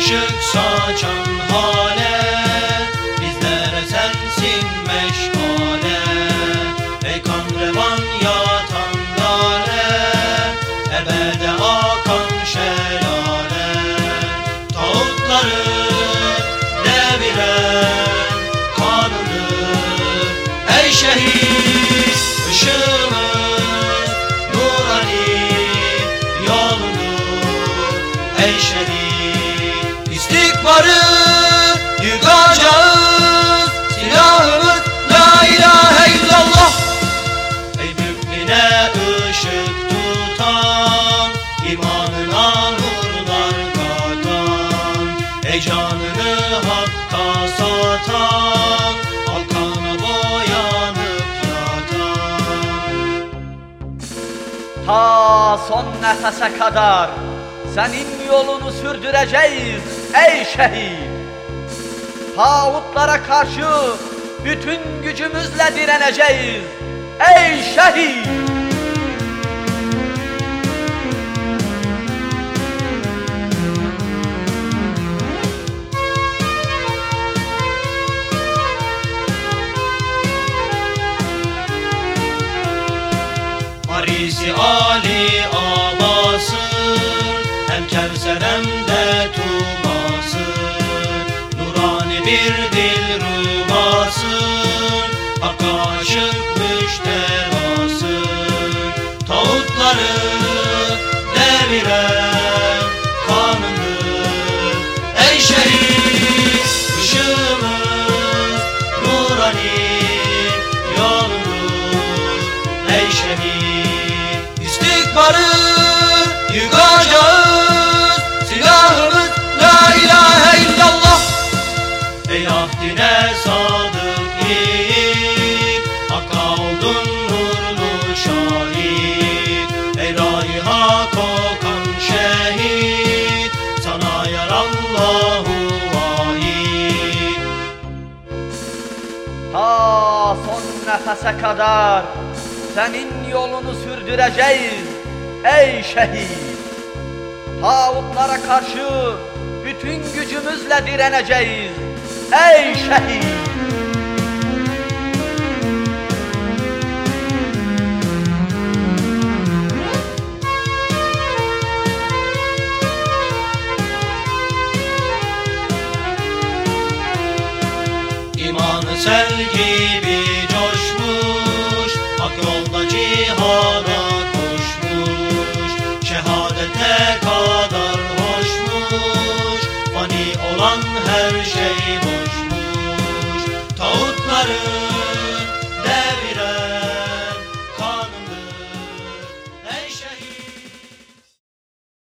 ışık saçan hale Bizlere sensin meşale Ey kan revan yatan lale Ebede akan şelale. Tağutları deviren kanını Ey şehit. Ey canını hakka satan Halkana boyanıp yatan Ta son nefese kadar senin yolunu sürdüreceğiz ey şehit. Tağutlara karşı bütün gücümüzle direneceğiz ey şehit. Marisi Ali abası Hem Kevser hem de Tubası Nurani bir dil rübası Hakka aşık müşterası Tağutları deviren Ey ahdine sadık yiğit Hakka oldun nurlu şahit. Ey raiha kokan şehit Sana yar Allahu vahid Ta son nefese kadar senin yolunu sürdüreceğiz ey şehit. Tağutlara karşı bütün gücümüzle direneceğiz شهيد sel gibi coşmuş Hak yolda cihada.